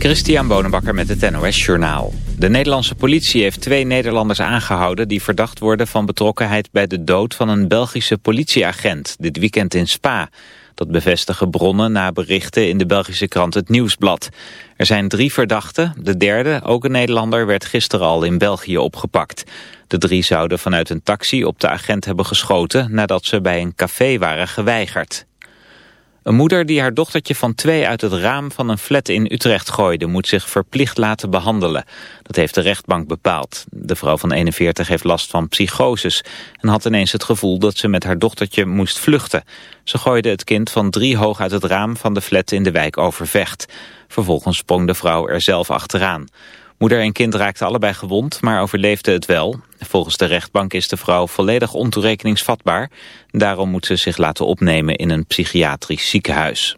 Christian Bonenbakker met het NOS Journaal. De Nederlandse politie heeft twee Nederlanders aangehouden... die verdacht worden van betrokkenheid bij de dood van een Belgische politieagent... dit weekend in Spa. Dat bevestigen bronnen na berichten in de Belgische krant Het Nieuwsblad. Er zijn drie verdachten. De derde, ook een Nederlander, werd gisteren al in België opgepakt. De drie zouden vanuit een taxi op de agent hebben geschoten... nadat ze bij een café waren geweigerd. Een moeder die haar dochtertje van twee uit het raam van een flat in Utrecht gooide... moet zich verplicht laten behandelen. Dat heeft de rechtbank bepaald. De vrouw van 41 heeft last van psychoses... en had ineens het gevoel dat ze met haar dochtertje moest vluchten. Ze gooide het kind van drie hoog uit het raam van de flat in de wijk Overvecht. Vervolgens sprong de vrouw er zelf achteraan. Moeder en kind raakten allebei gewond, maar overleefden het wel. Volgens de rechtbank is de vrouw volledig ontoerekeningsvatbaar. Daarom moet ze zich laten opnemen in een psychiatrisch ziekenhuis.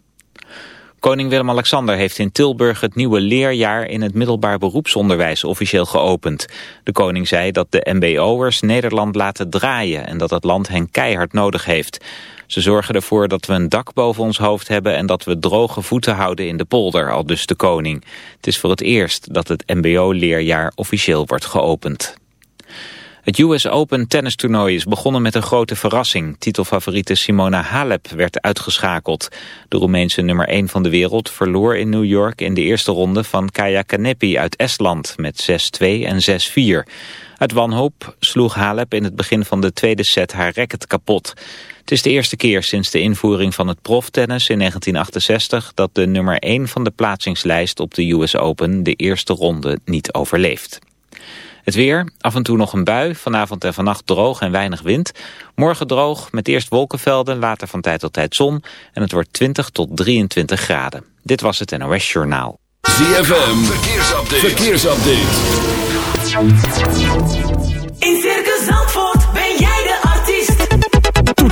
Koning Willem-Alexander heeft in Tilburg het nieuwe leerjaar in het middelbaar beroepsonderwijs officieel geopend. De koning zei dat de mbo'ers Nederland laten draaien en dat het land hen keihard nodig heeft. Ze zorgen ervoor dat we een dak boven ons hoofd hebben en dat we droge voeten houden in de polder, al dus de koning. Het is voor het eerst dat het mbo-leerjaar officieel wordt geopend. Het US Open tennistoernooi is begonnen met een grote verrassing. Titelfavoriete Simona Halep werd uitgeschakeld. De Roemeense nummer 1 van de wereld verloor in New York in de eerste ronde van Kaya Kanepi uit Estland met 6-2 en 6-4. Uit wanhoop sloeg Halep in het begin van de tweede set haar racket kapot. Het is de eerste keer sinds de invoering van het proftennis in 1968 dat de nummer 1 van de plaatsingslijst op de US Open de eerste ronde niet overleeft. Het weer, af en toe nog een bui, vanavond en vannacht droog en weinig wind. Morgen droog, met eerst wolkenvelden, later van tijd tot tijd zon. En het wordt 20 tot 23 graden. Dit was het NOS Journaal. ZFM, verkeersupdate. verkeersupdate.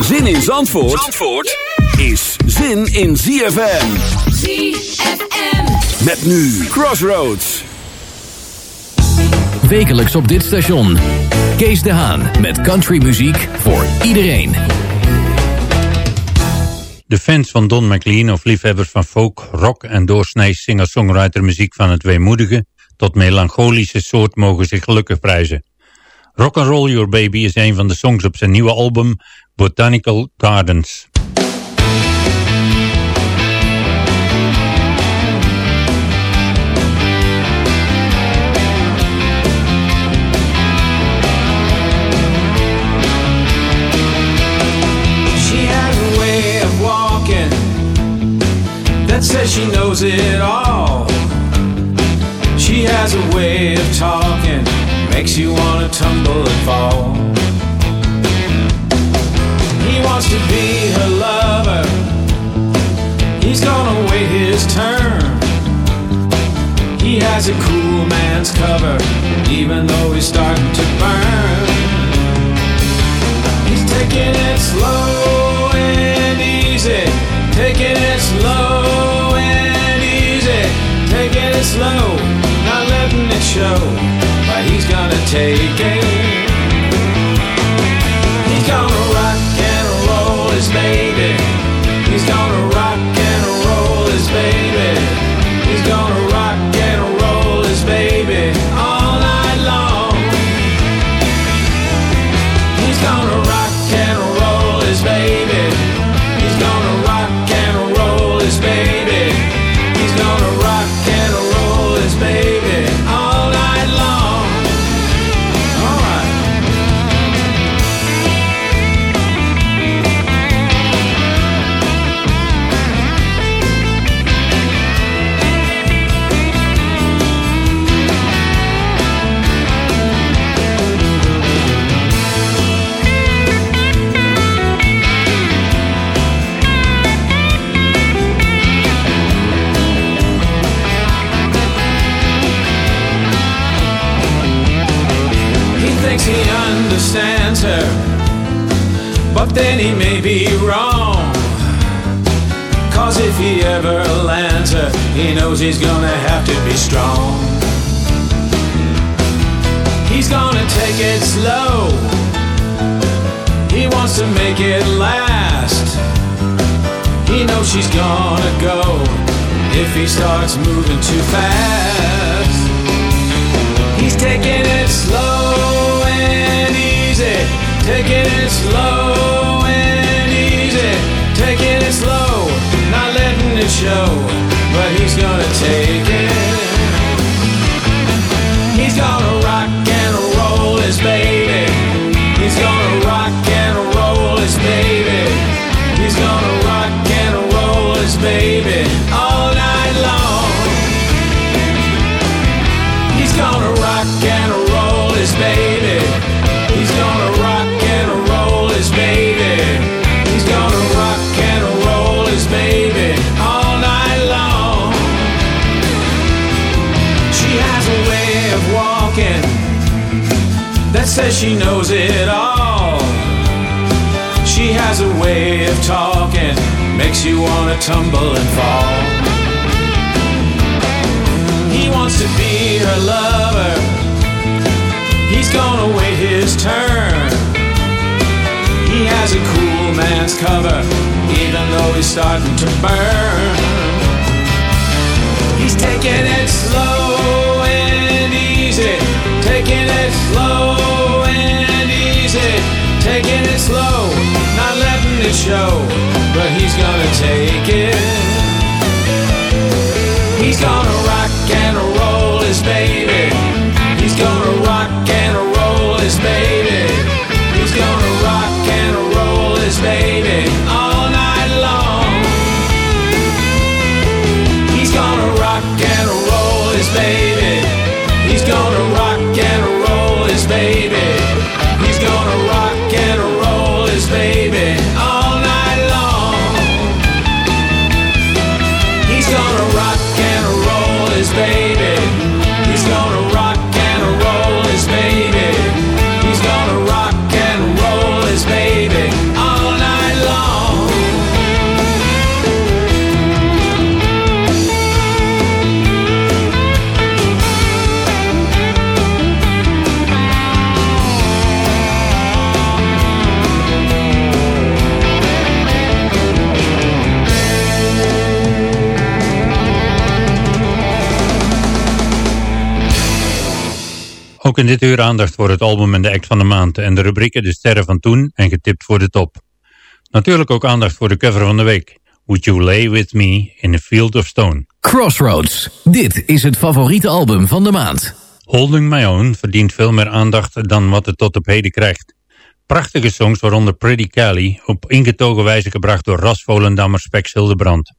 Zin in Zandvoort, Zandvoort is zin in ZFM. ZFM. Met nu Crossroads. Wekelijks op dit station. Kees de Haan met countrymuziek voor iedereen. De fans van Don McLean of liefhebbers van folk, rock en doorsnij singer-songwriter muziek van het weemoedige tot melancholische soort mogen zich gelukkig prijzen. Rock and Roll Your Baby is een van de songs op zijn nieuwe album Botanical Gardens. She has a way of walking that says she knows it all. She has a way of talking, makes you want to tumble and fall. He wants to be her lover, he's gonna wait his turn. He has a cool man's cover, even though he's starting to burn. He's taking it slow and easy, taking it slow and easy, taking it slow, it show. he's gonna take it. He's gonna rock and roll his baby. He's gonna tumble and fall. He wants to be her lover. He's gonna wait his turn. He has a cool man's cover, even though he's starting to burn. He's taking it slow and easy, taking it slow and easy, taking it slow, not letting it show, but he's gonna take it. Ook in dit uur aandacht voor het album en de act van de maand en de rubrieken De Sterren van Toen en Getipt voor de Top. Natuurlijk ook aandacht voor de cover van de week. Would You Lay With Me in a Field of Stone. Crossroads. Dit is het favoriete album van de maand. Holding My Own verdient veel meer aandacht dan wat het tot op heden krijgt. Prachtige songs waaronder Pretty Cali op ingetogen wijze gebracht door Ras Volendammer Hildebrand.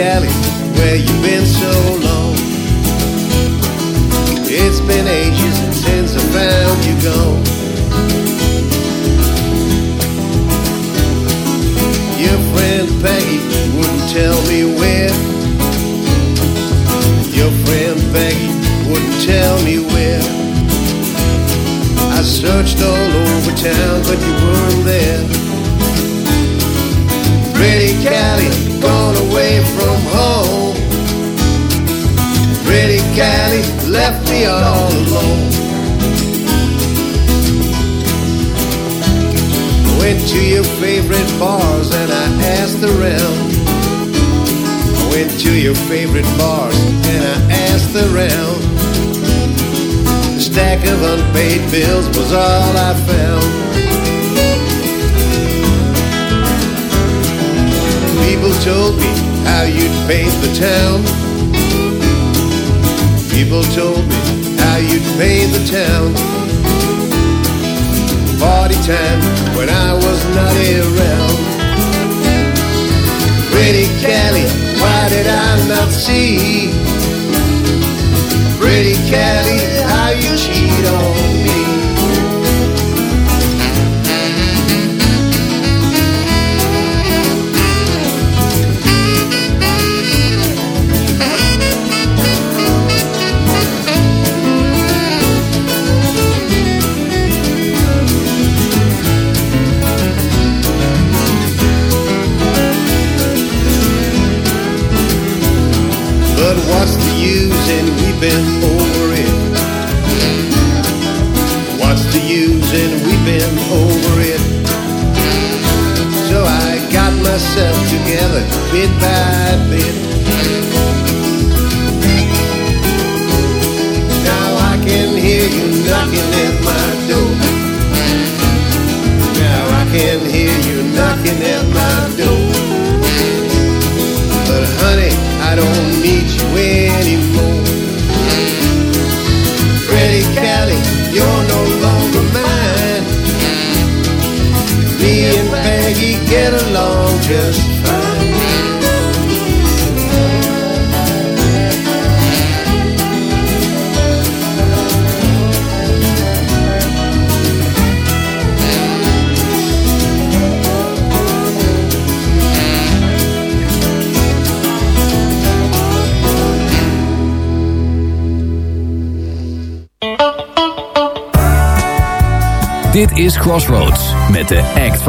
Cali, where you've been so long. It's been ages since I found you gone. Your friend Peggy wouldn't tell me where. Your friend Peggy wouldn't tell me where. I searched all over town, but you weren't there. Pretty Cali, gone away from home. Pretty Cali, left me all alone. Went to your favorite bars and I asked around. Went to your favorite bars and I asked around. The stack of unpaid bills was all I found. Told me how you'd paint the town. People told me how you'd paint the town. Party time when I was not around. Pretty Cali, why did I not see? Pretty Cali, how you cheat on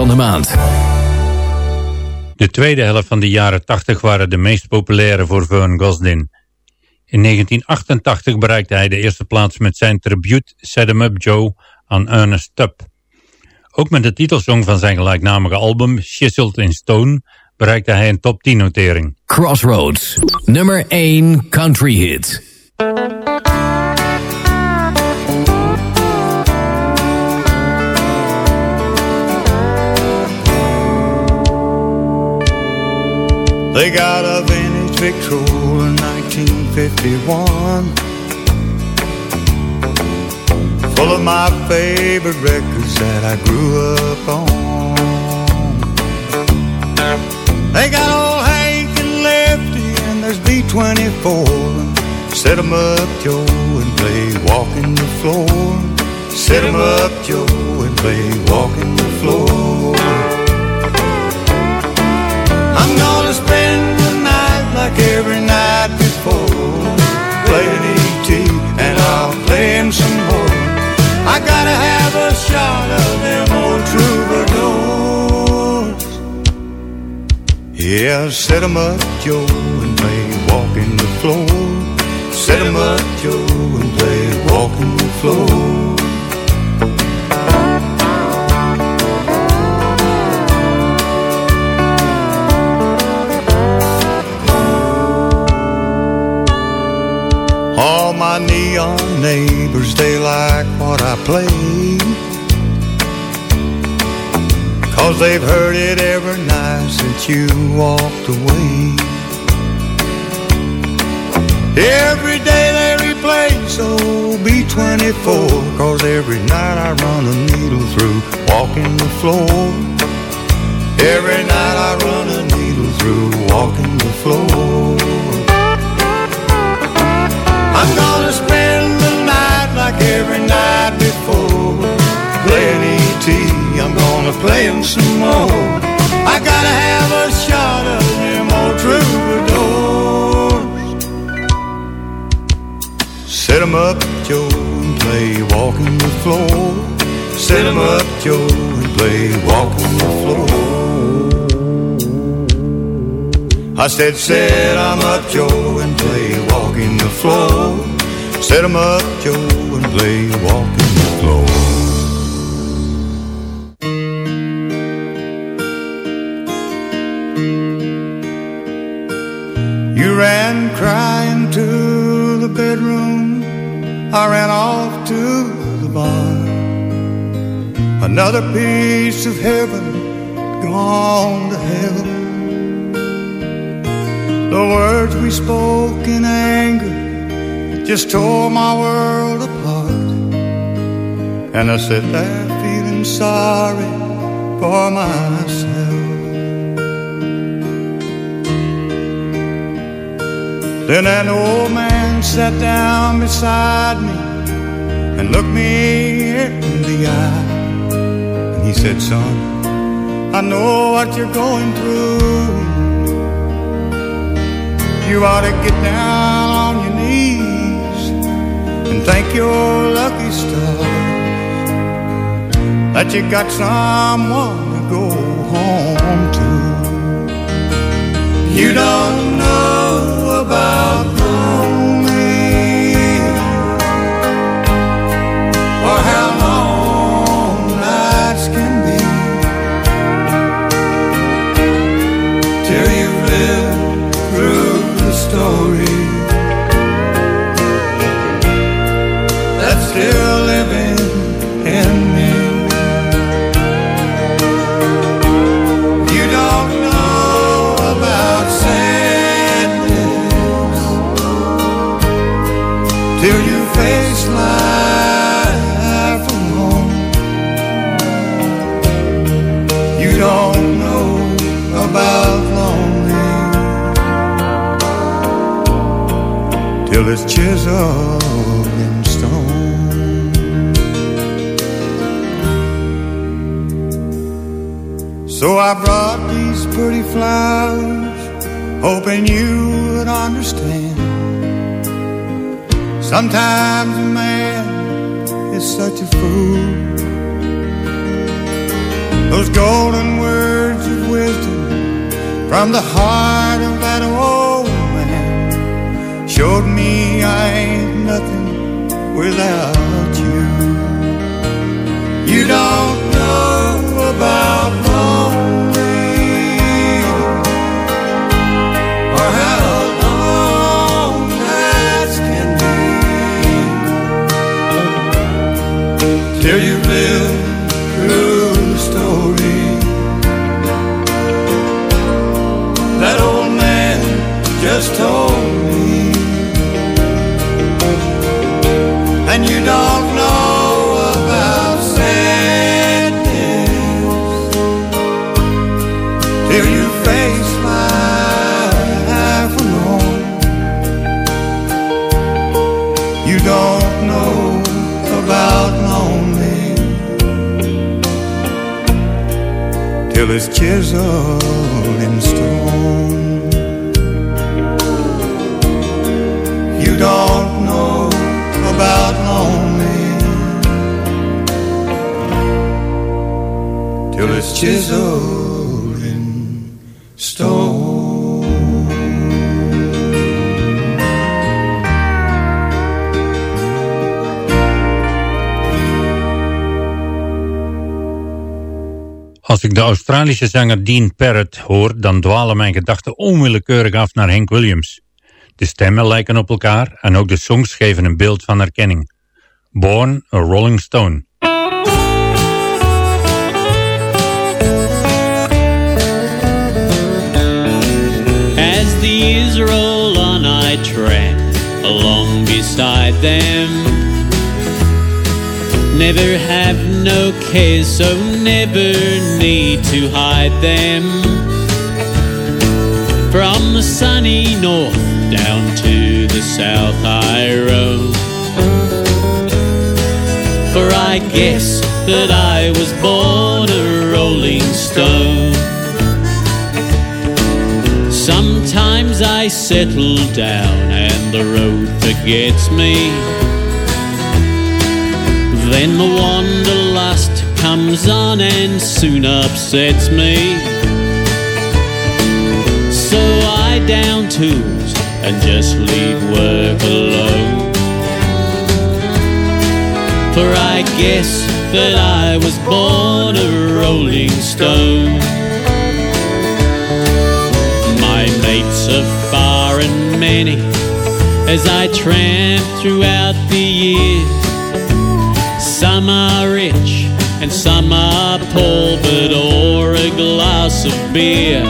van de maand. De tweede helft van de jaren 80 waren de meest populaire voor Vern Gosdin. In 1988 bereikte hij de eerste plaats met zijn tribute Set 'em Up Joe aan Ernest Tubb. Ook met de titelsong van zijn gelijknamige album Chiseled in Stone bereikte hij een top 10 notering. Crossroads, nummer 1 country hit. They got a vintage Victrola in 1951 Full of my favorite records that I grew up on. They got old Hank and Lefty and there's B-24 Set 'em up, Joe, and play Walking the Floor. Set 'em up, Joe, and play Walking the Floor Gonna spend the night like every night before. Playing E.T. and I'll play him some more. I gotta have a shot of them old troubadours. Yeah, set 'em up, Joe, and play Walking the Floor. Set 'em up, Joe, and play Walking the Floor. All my neon neighbors, they like what I play. Cause they've heard it every night since you walked away. Every day they replay, so be 24. Cause every night I run a needle through, walking the floor. Every night I run a needle through, walking the floor. I'm gonna spend the night like every night before. Playing E.T., I'm gonna play him some more. I gotta have a shot of them old troubadours. Set 'em up, Joe, and play walking the floor. Set 'em up, Joe, and play walking the floor. I said, set 'em up, Joe, and play walking the floor. Set 'em up, Joe, and play walking the floor. You ran crying to the bedroom. I ran off to the bar. Another piece of heaven gone to hell. The words we spoke in anger just tore my world apart. And I sat there feeling sorry for myself. Then an old man sat down beside me and looked me in the eye. And he said, Son, I know what you're going through. You ought to get down on your knees and thank your lucky stars that you got someone to go home to. You don't in stone. So I brought these pretty flowers, hoping you would understand. Sometimes a man is such a fool. Those golden words of wisdom from the heart showed me I ain't nothing without you. You don't know about lonely or how long nights can be till you live through story. That old man just told it's chiseled in stone. You don't know stone. Als ik de Australische zanger Dean Parrott hoor, dan dwalen mijn gedachten onwillekeurig af naar Hank Williams. De stemmen lijken op elkaar en ook de songs geven een beeld van herkenning. Born a Rolling Stone. As the years roll on, I tramp along beside them. Never have no cares, so never need to hide them. From the sunny north down to the south I roam. For I guess that I was born a rolling stone. Sometimes I settle down and the road forgets me. Then the wanderlust comes on and soon upsets me. Down tools and just leave work alone. For I guess that I was born a rolling stone. My mates are far and many as I tramp throughout the years. Some are rich and some are poor, but o'er a glass of beer.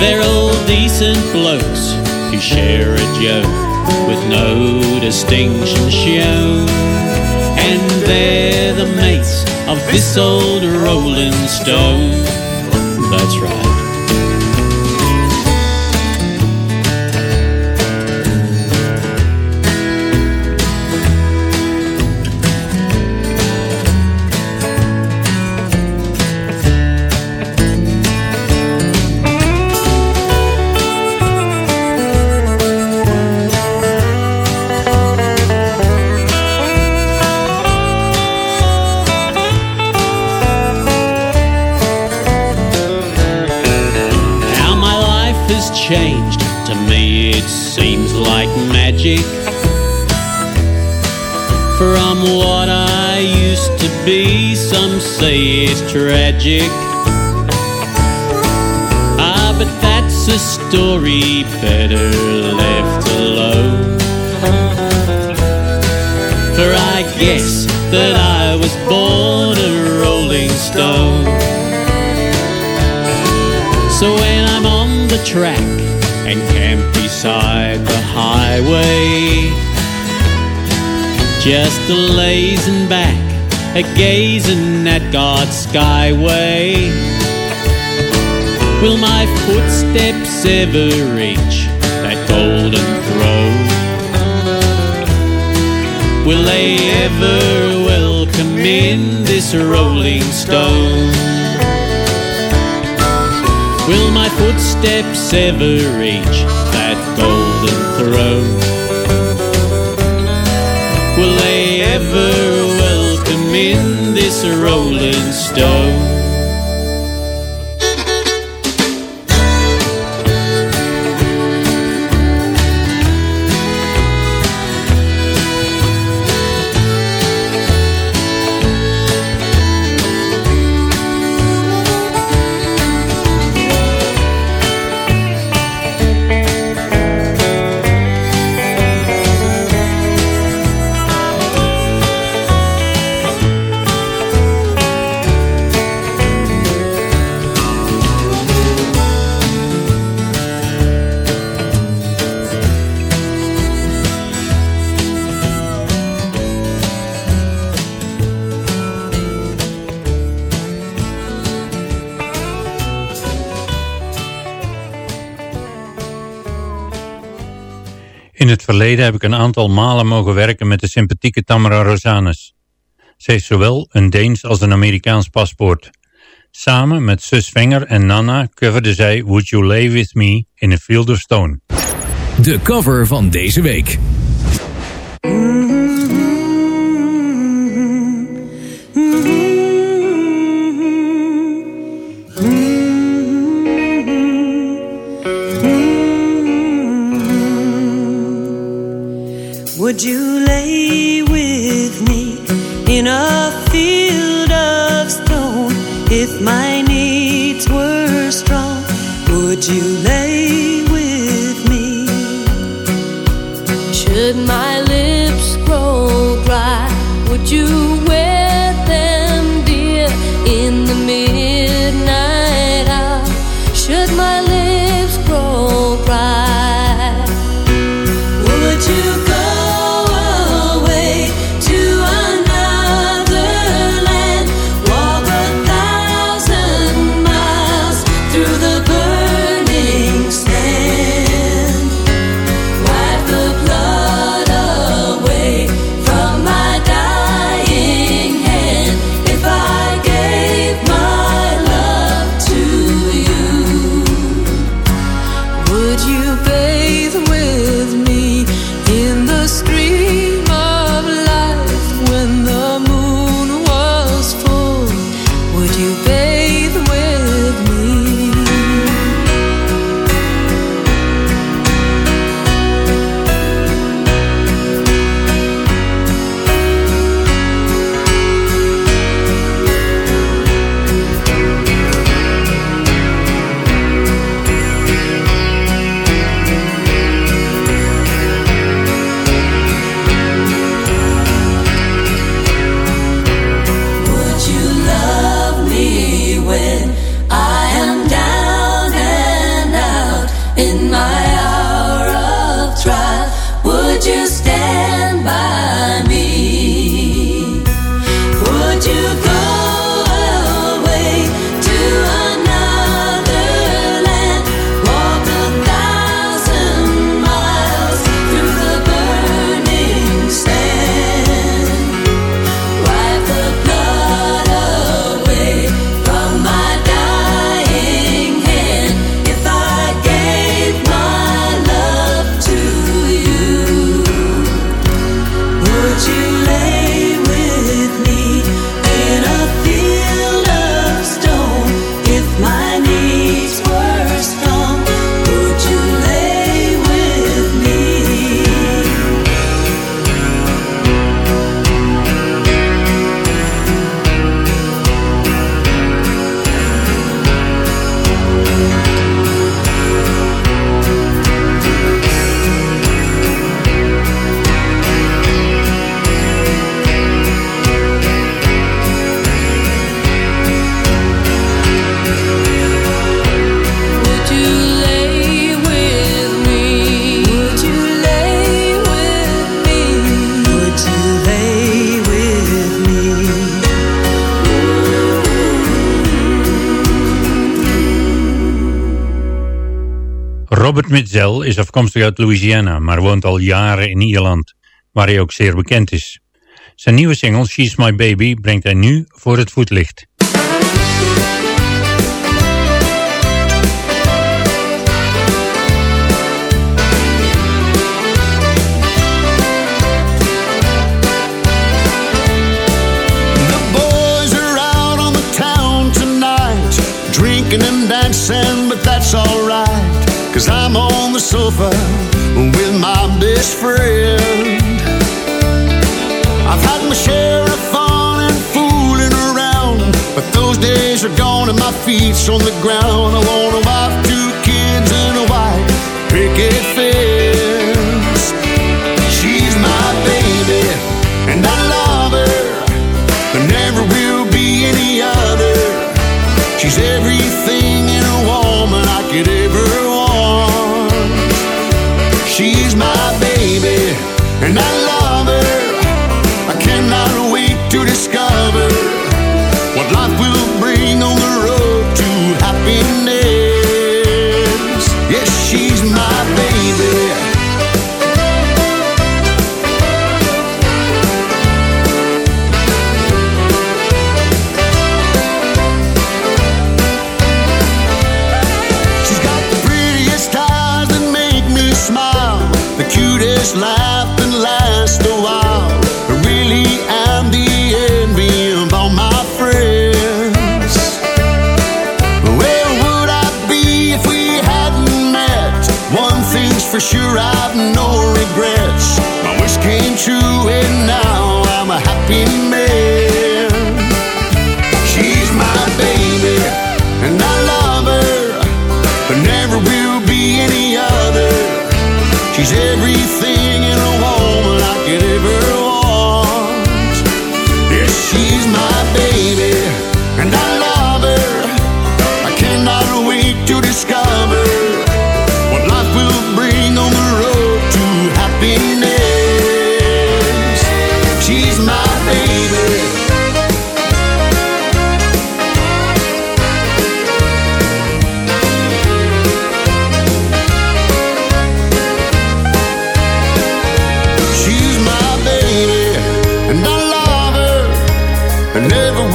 They're all decent blokes who share a joke with no distinction shown. And they're the mates of this old rolling stone. That's right. Be, some say it's tragic. Ah, but that's a story better left alone. For I guess that I was born a rolling stone. So when I'm on the track and camp beside the highway, just a lazing back, gazing at God's skyway. Will my footsteps ever reach that golden throne? Will they ever welcome in this rolling stone? Will my footsteps ever reach that golden throne? Will they ever in this rolling stone? Verleden heb ik een aantal malen mogen werken met de sympathieke Tamara Rosanes. Ze heeft zowel een Deens als een Amerikaans paspoort. Samen met zus Wenger en Nana coverde zij Would You Lay With Me in a Field of Stone. De cover van deze week. Would you lay with me in a field of stone if my needs were strong? Would you lay Mitzel is afkomstig uit Louisiana, maar woont al jaren in Ierland, waar hij ook zeer bekend is. Zijn nieuwe single She's My Baby brengt hij nu voor het voetlicht. over with my best friend. I've had my share of fun and fooling around, but those days are gone and my feet's on the ground. I want a wife too.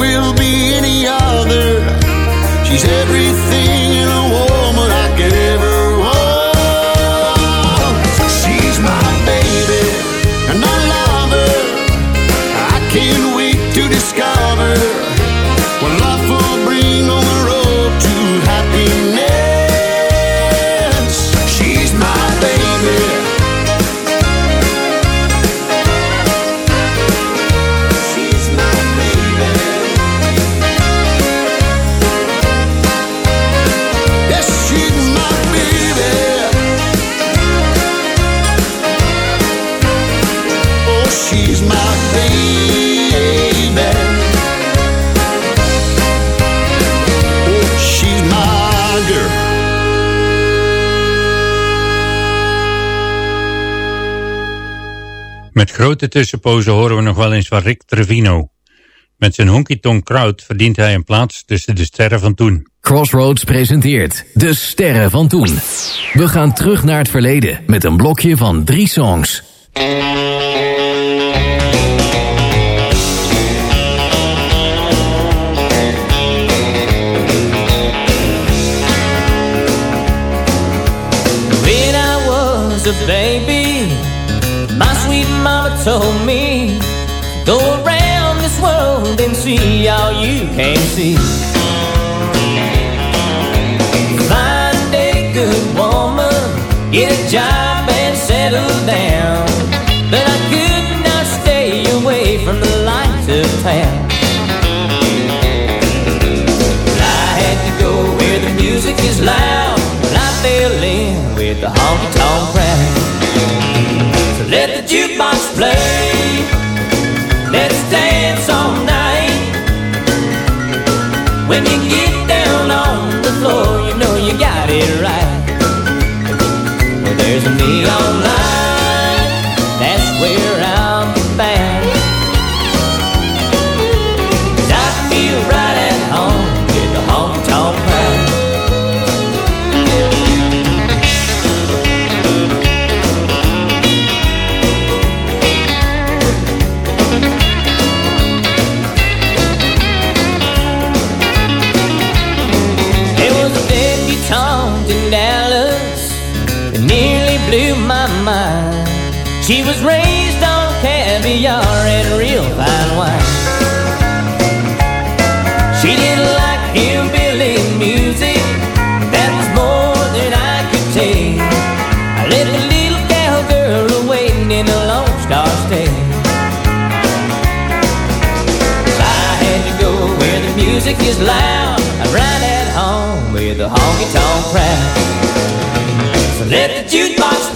will be any other. She's everything grote tussenpozen horen we nog wel eens van Rick Trevino. Met zijn honky-tonk crowd verdient hij een plaats tussen de sterren van toen. Crossroads presenteert De Sterren van Toen. We gaan terug naar het verleden met een blokje van drie songs. the honky tonk rap. Is loud, I'd ride at home with the honky tonk crowd. So let the jukebox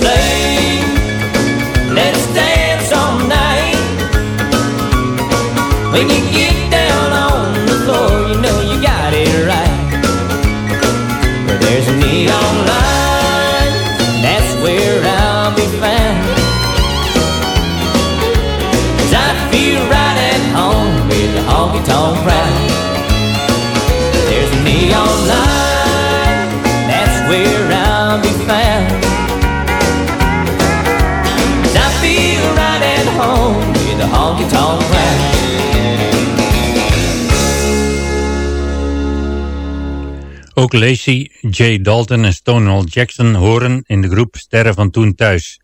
Ook Lacey, J. Dalton en Stonewall Jackson horen in de groep Sterren van Toen thuis.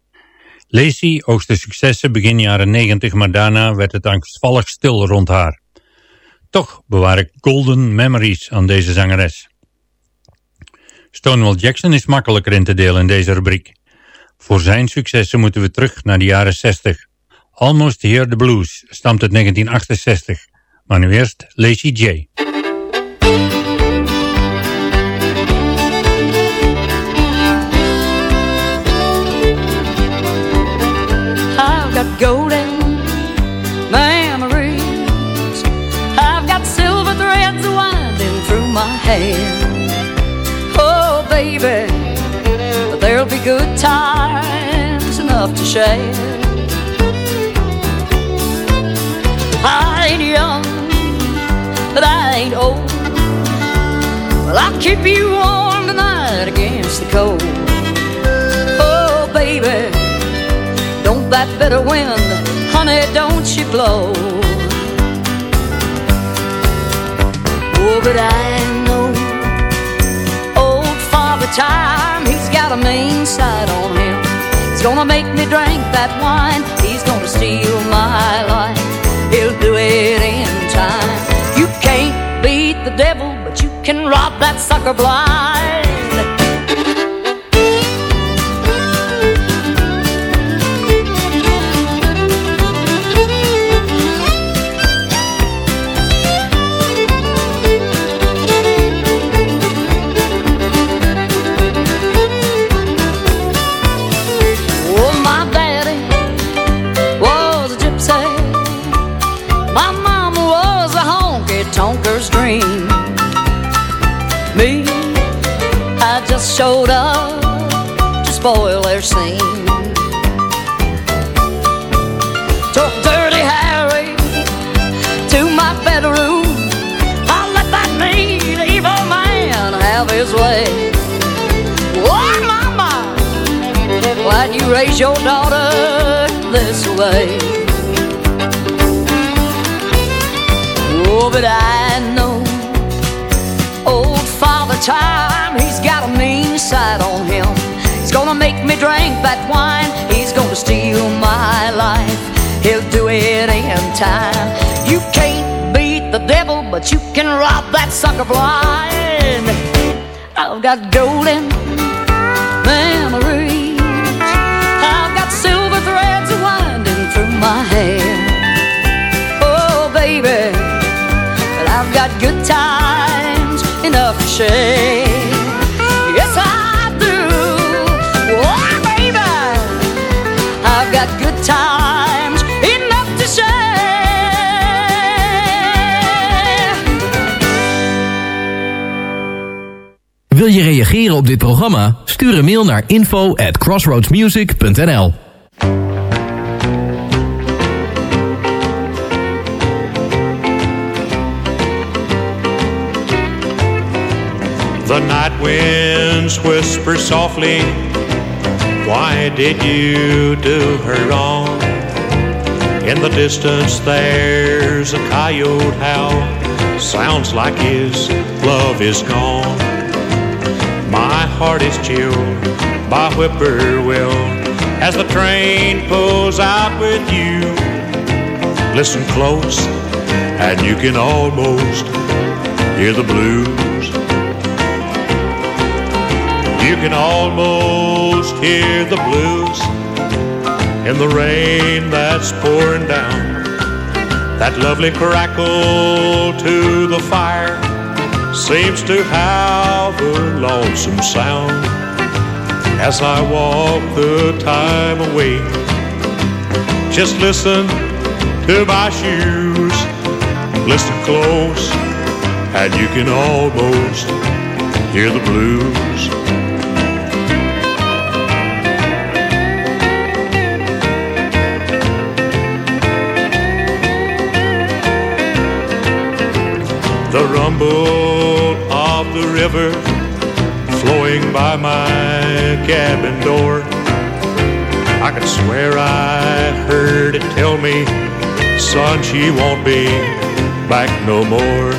Lacey oogste successen begin jaren 90, maar daarna werd het angstvallig stil rond haar. Toch bewaar ik golden memories aan deze zangeres. Stonewall Jackson is makkelijker in te delen in deze rubriek. Voor zijn successen moeten we terug naar de jaren 60. Almost Hear the Blues stamt uit 1968. Maar nu eerst Lacey J. golden memories. I've got silver threads winding through my hair. Oh, baby, there'll be good times enough to share. I ain't young, but I ain't old. Well, I'll keep you warm tonight against the cold. Oh, baby. That bitter wind, honey, don't you blow. Oh, but I know old Father Time, he's got a mean side on him. He's gonna make me drink that wine, he's gonna steal my life. He'll do it in time. You can't beat the devil, but you can rob that sucker blind. Raise your daughter this way? Oh, but I know old Father Time, he's got a mean side on him. He's gonna make me drink that wine, he's gonna steal my life. He'll do it in time. You can't beat the devil, but you can rob that sucker blind. I've got golden times enough to I do. Oh, baby, I've got good times enough to share. Wil je reageren op dit programma? Stuur een mail naar info at crossroadsmusic.nl The night winds whisper softly, Why did you do her wrong? In the distance there's a coyote howl, Sounds like his love is gone. My heart is chilled by whippoorwill, as the train pulls out with you. Listen close, and you can almost hear the blues. You can almost hear the blues in the rain that's pouring down. That lovely crackle to the fire seems to have a lonesome sound as I walk the time away. Just listen to my shoes, listen close, and you can almost hear the blues. The rumble of the river flowing by my cabin door. I could swear I heard it tell me, son, she won't be back no more.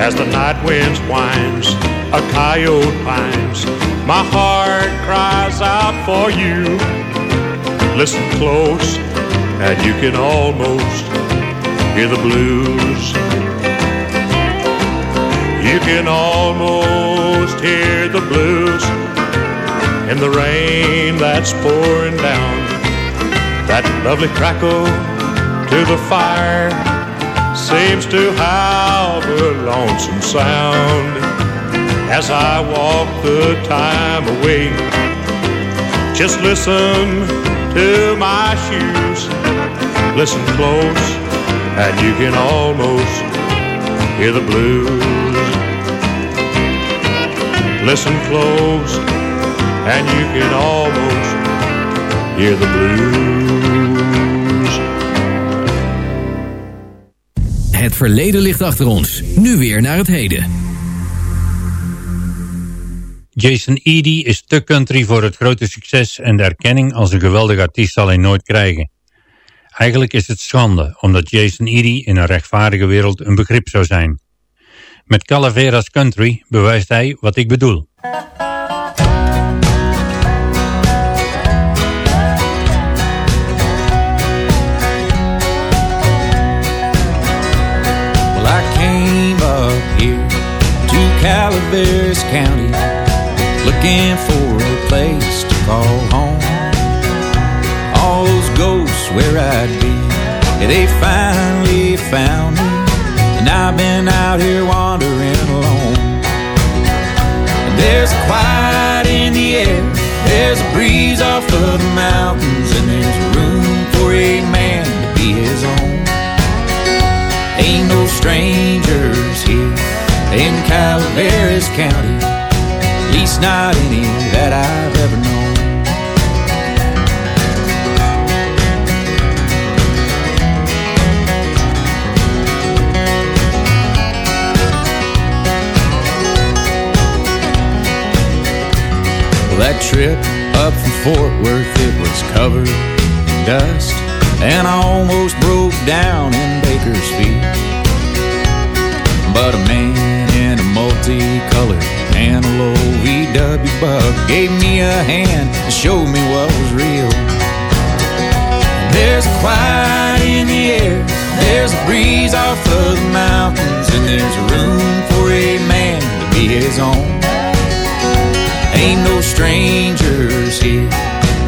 As the night winds whines, a coyote pines, my heart cries out for you. Listen close, and you can almost hear the blues. You can almost hear the blues in the rain that's pouring down. That lovely crackle to the fire seems to have a lonesome sound as I walk the time away. Just listen to my shoes, listen close, and you can almost hear the blues. Listen close, and you can almost hear the blues. Het verleden ligt achter ons. Nu weer naar het heden. Jason Eady is te country voor het grote succes en de erkenning als een geweldig artiest zal hij nooit krijgen. Eigenlijk is het schande, omdat Jason Eady in een rechtvaardige wereld een begrip zou zijn. Met Calaveras Country bewijst hij wat ik bedoel. Calaveras County looking for a place to call home. All those ghosts where I'd be, yeah, they finally found me, and I've been out here wandering alone. And there's a quiet in the air, there's a breeze off of the mountains, and there's room for a man to be his own. Ain't no strangers here in Calaveras County, at least not any that I've ever that trip up from Fort Worth, it was covered in dust, and I almost broke down in Bakersfield. But a man in a multicolored Antelope VW bug gave me a hand and showed me what was real. There's a quiet in the air, there's a breeze off of the mountains, and there's room for a man to be his own. Ain't no strangers here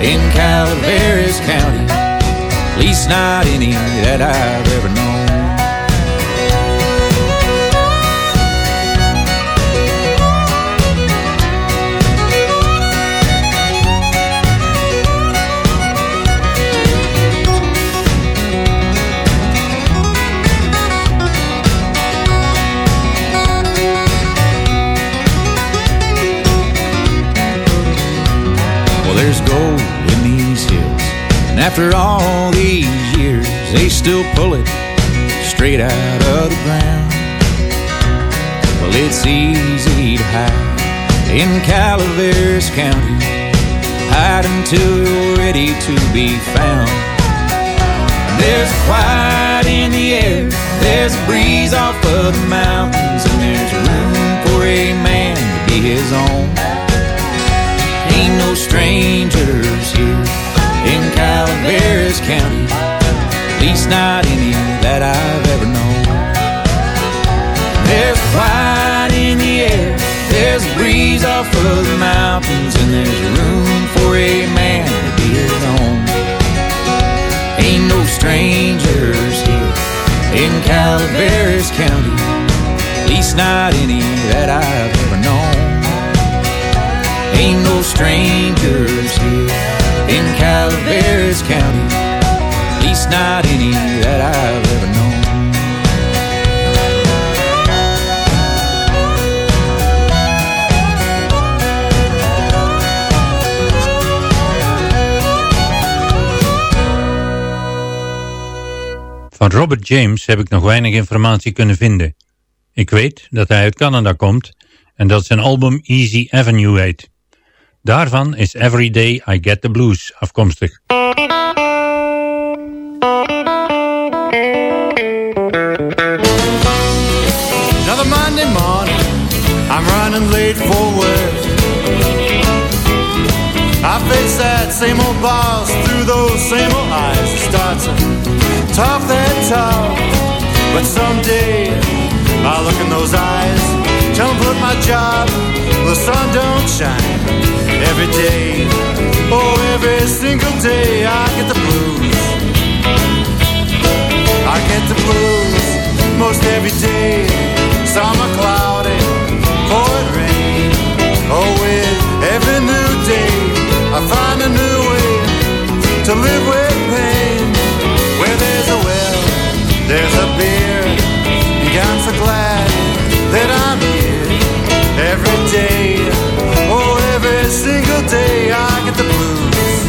in Calaveras County, at least not any that I've ever known. After all these years, they still pull it straight out of the ground. Well, it's easy to hide in Calaveras County, hide until you're ready to be found. There's quiet in the air, there's a breeze off of the mountains, and there's room for a man to be his own. Ain't no strangers here Calaveras County, at least not any that I've ever known. There's quiet in the air, there's a breeze off of the mountains, and there's room for a man to be his own. Ain't no strangers here in Calaveras County, at least not any that I've ever known. Ain't no strangers here in Calaveras County, at least not any that ever known. Van Robert James heb ik nog weinig informatie kunnen vinden. Ik weet dat hij uit Canada komt en dat zijn album Easy Avenue heet. Daarvan is Every Day I Get the Blues afkomstig. Another Monday morning, I'm running late for work. I face that same old boss through those same old eyes. It starts to talk that talk, but someday I'll look in those eyes, 'em put my job, the sun don't shine every day. Oh, every single day I get the blues. I get the blues most every day. Summer cloudy, pouring rain. Oh, with every new day, I find a new way to live with pain. Where there's a well, there's a beer. And I'm so glad that I'm every day. Oh, every single day I get the blues.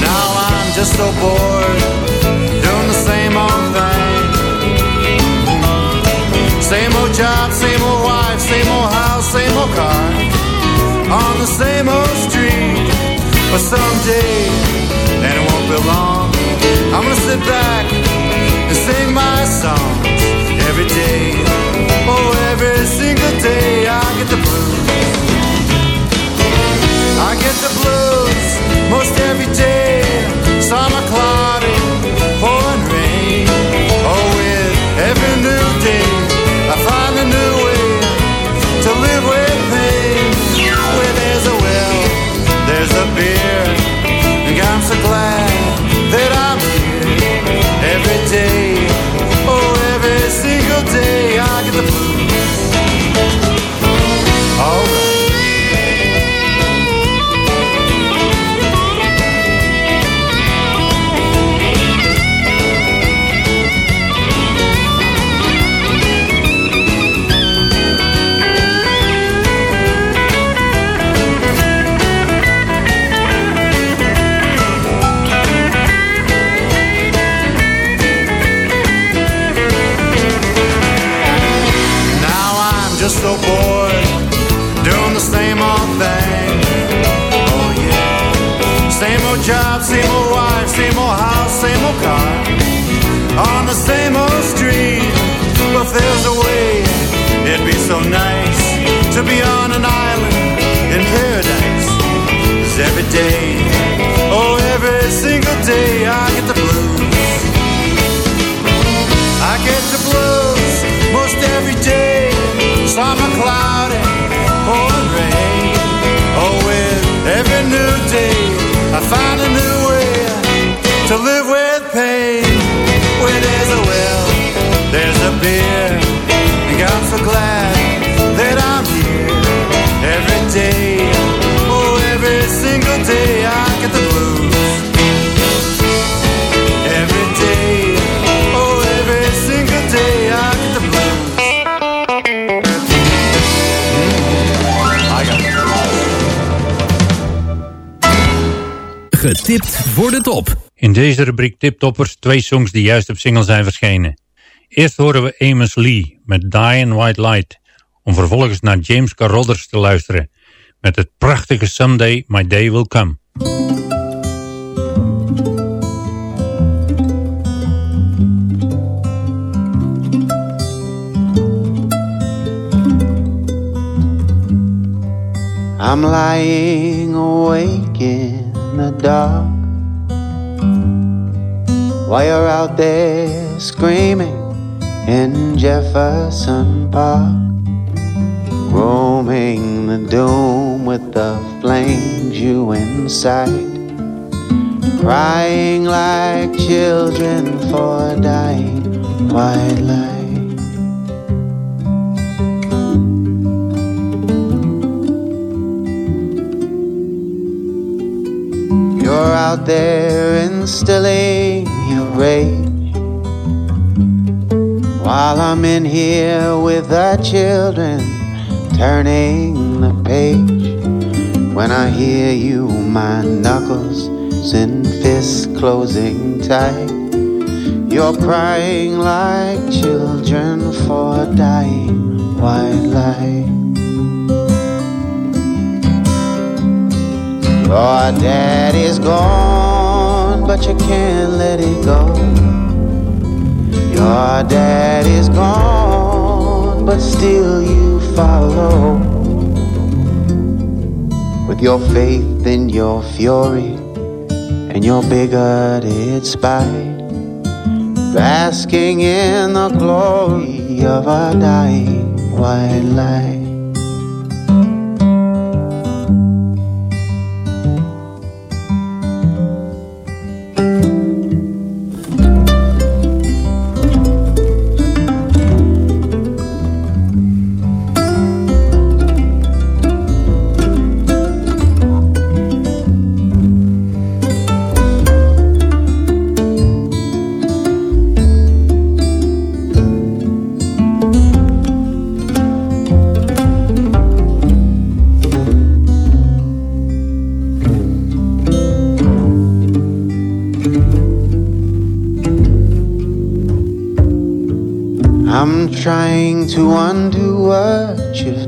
Now I'm just so bored, doing the same old thing. Same old job, same old wife, same old house, same old car. On the same old street. But someday, and it won't be long, I'm gonna sit back so nice to be on an island in paradise. 'Cause every day, oh every single day, I get the blues. I get the blues most every day. Summer cloudy, pouring rain. Oh, with every new day, I find a new way to live with pain. Where there's a well, there's a beer. And I'm so glad Getipt voor de top. In deze rubriek Tiptoppers twee songs die juist op single zijn verschenen. Eerst horen we Amos Lee met Die in White Light, om vervolgens naar James Carruthers te luisteren met het prachtige Someday My Day Will Come. I'm lying awake in the dark. While you're out there screaming in Jefferson Park, roaming the dome with the flames you incite, crying like children for dying. White light. You're out there instilling your rage. While I'm in here with the children turning the page. When I hear you, my knuckles and fists closing tight. You're crying like children for dying. White light Your daddy's gone, but you can't let it go. Your daddy's gone, but still you follow. With your faith and your fury and your bigoted spite, basking in the glory of a dying white light.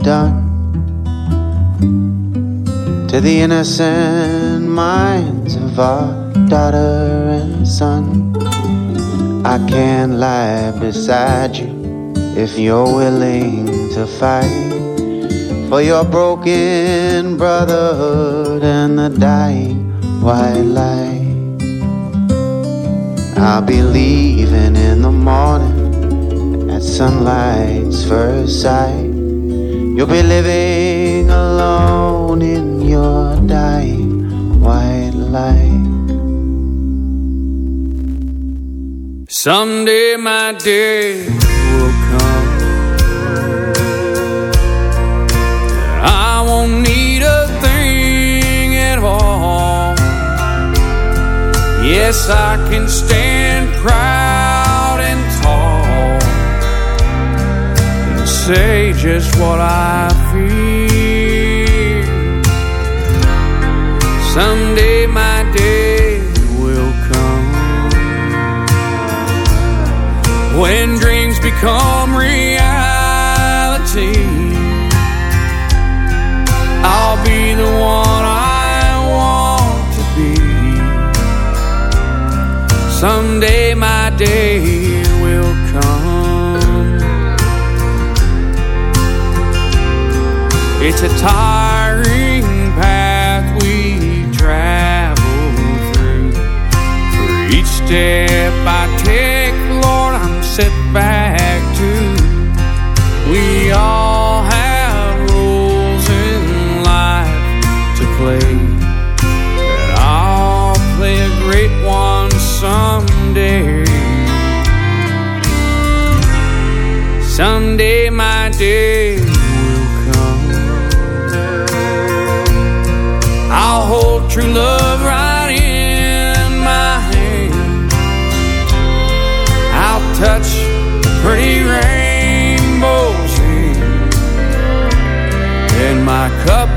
Done to the innocent minds of our daughter and son. I can't lie beside you if you're willing to fight for your broken brotherhood and the dying white light. I'll be leaving in the morning at sunlight's first sight. You'll be living alone in your dying white light. Someday my day will come. I won't need a thing at all. Yes, I can stand say just what I feel. Someday my day will come when dreams become reality. I'll be the one I want to be. Someday my day It's a tiring path we travel through. For each step I take, Lord, I'm set back to. We all have roles in life to play. And I'll play a great one someday. Someday my day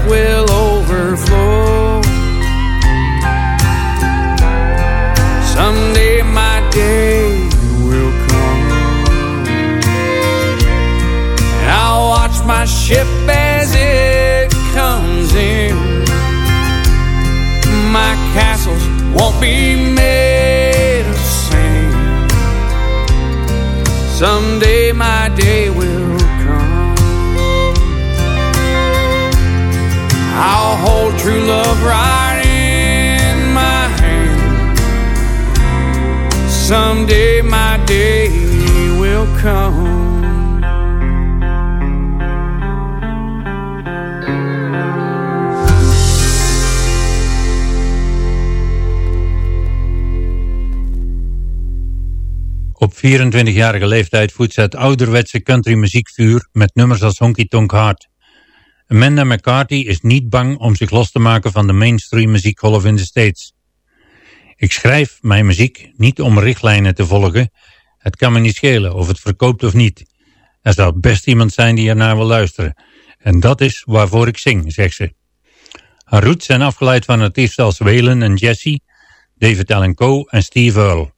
will overflow. Someday my day will come, and I'll watch my ship as it comes in. My castles won't be made of sand. Someday my day will I'll hold true love right in my hand. Someday my day will come. Op 24-jarige leeftijd voedt ze het ouderwetse country muziekvuur met nummers als Honky Tonk Heart. Amanda McCarthy is niet bang om zich los te maken van de mainstream muziekgolf in de States. Ik schrijf mijn muziek niet om richtlijnen te volgen. Het kan me niet schelen of het verkoopt of niet. Er zou best iemand zijn die ernaar wil luisteren. En dat is waarvoor ik zing, zegt ze. Haar roots zijn afgeleid van artiesten als Waylon en Jesse, David Allen Coe en Steve Earle.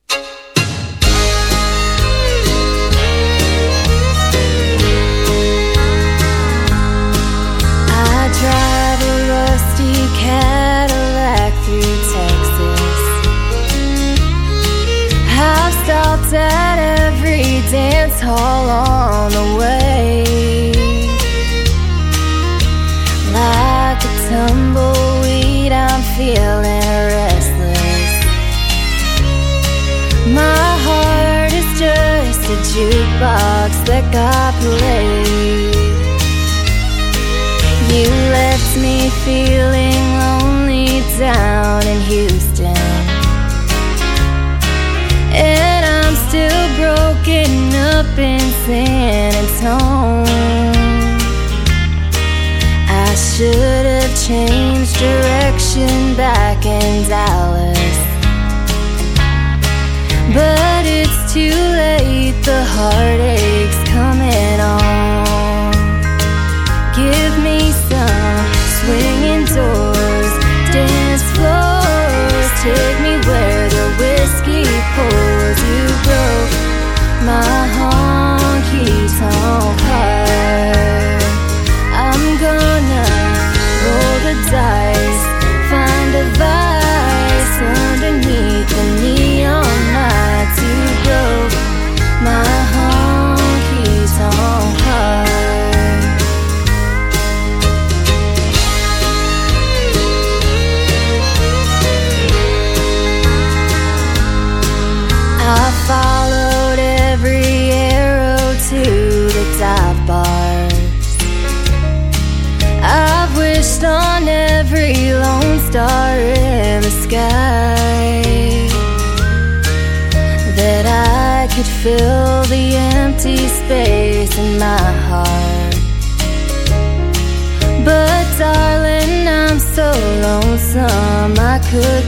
Hall on the way. Like a tumbleweed, I'm feeling restless. My heart is just a jukebox that got played. You left me feeling lonely down in Houston. Up in San Antonio. I should have changed direction back in Dallas. But it's too late, the heartache's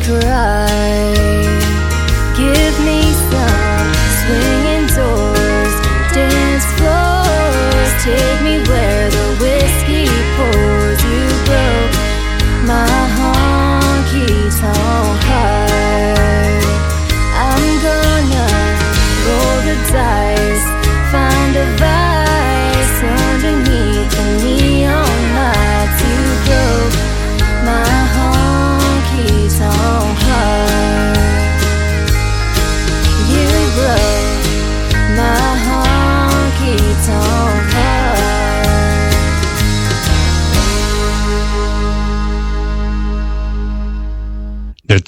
cry.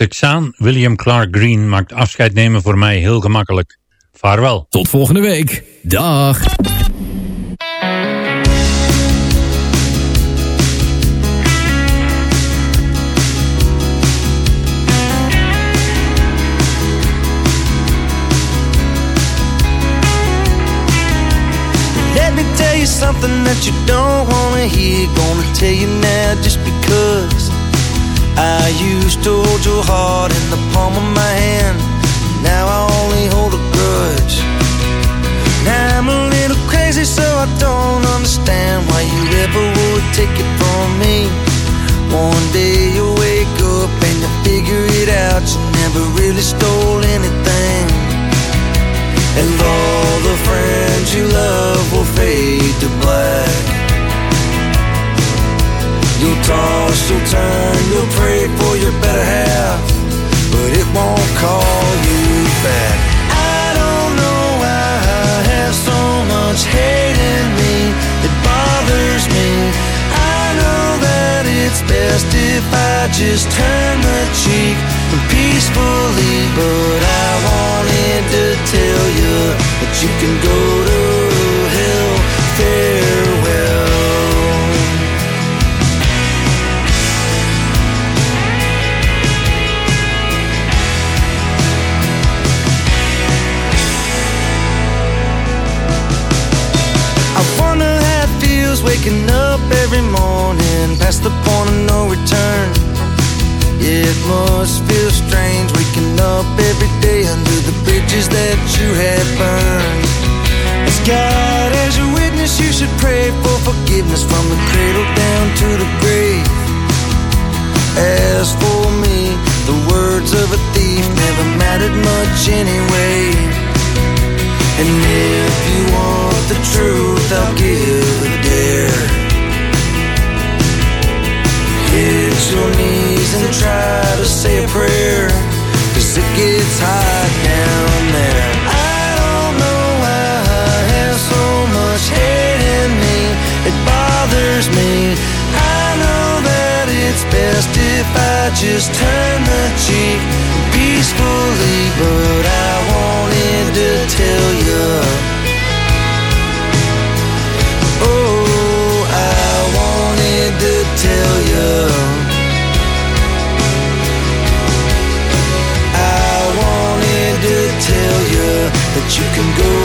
Texaan William Clark Green maakt afscheid nemen voor mij heel gemakkelijk. Vaarwel. Tot volgende week. Dag. Let me tell you something that you don't wanna hear. Gonna tell you now just because I used to hold your heart in the palm of my hand. Now I only hold a grudge. Now I'm a little crazy, so I don't understand why you ever would take it from me. One day you wake up and you figure it out. You never really stole anything. And all the friends you love will fade to black. You'll toss, you'll turn, you'll pray for your better half, but it won't call you back. I don't know why I have so much hate in me, it bothers me. I know that it's best if I just turn the cheek and peacefully, but I want it to tell you that you can go to past the point of no return. Yeah, it must feel strange waking up every day under the bridges that you had burned. As God as your witness, you should pray for forgiveness from the cradle down to the grave. As for me, the words of a thief never mattered much anyway. And if you want the truth, I'll give a Hit your knees and try to say a prayer. Cause it gets hot down there. I don't know why I have so much hate in me. It bothers me. I know that it's best if I just turn the cheek peacefully, but I wanted to tell can go